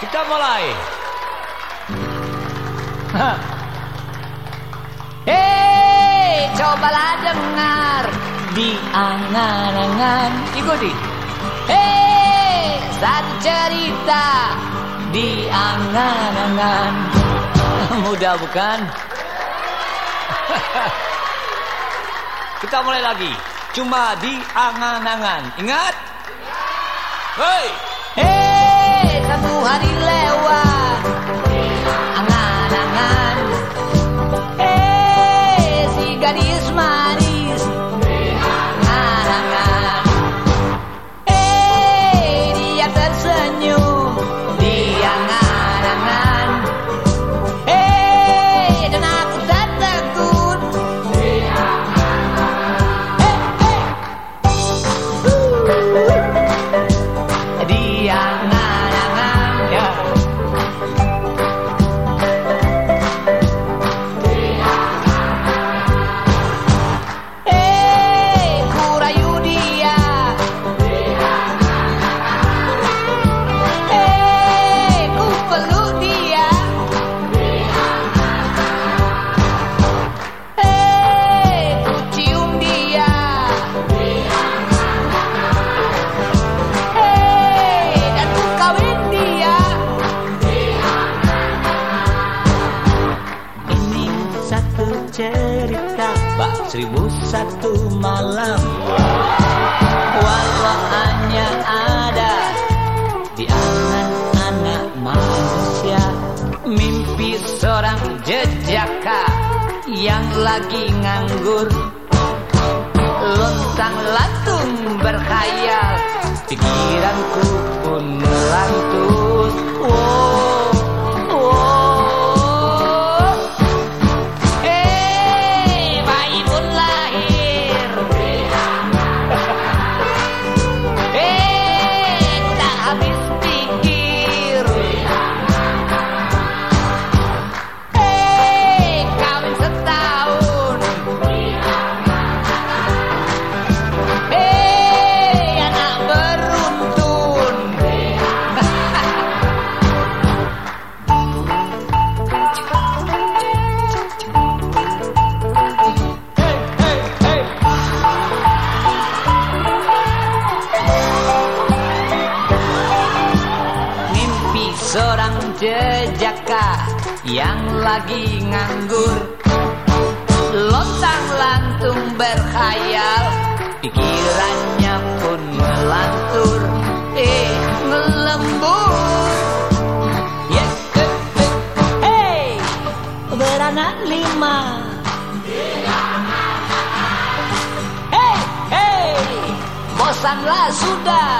Kita mulai. Hei, cobalah dengar di angan-angan. Ikuti. Hei, satu cerita di angan-angan. Mudah bukan? Kita mulai lagi. Cuma di angan-angan. Ingat? Hei! Hei, at. Seribu satu malam. Walau hanya ada Di anak-anak manusia Mimpi seorang jejaka Yang lagi nganggur. Lontang lantung berkhayal Pikiranku pun melantur jejaka yang lagi nganggur. Lontang lantung berkhayal Pikirannya pun melantur. Eh ngelembur Yeah, eh, eh, Hey! Beranak lima. Hey, hey! Bosanlah sudah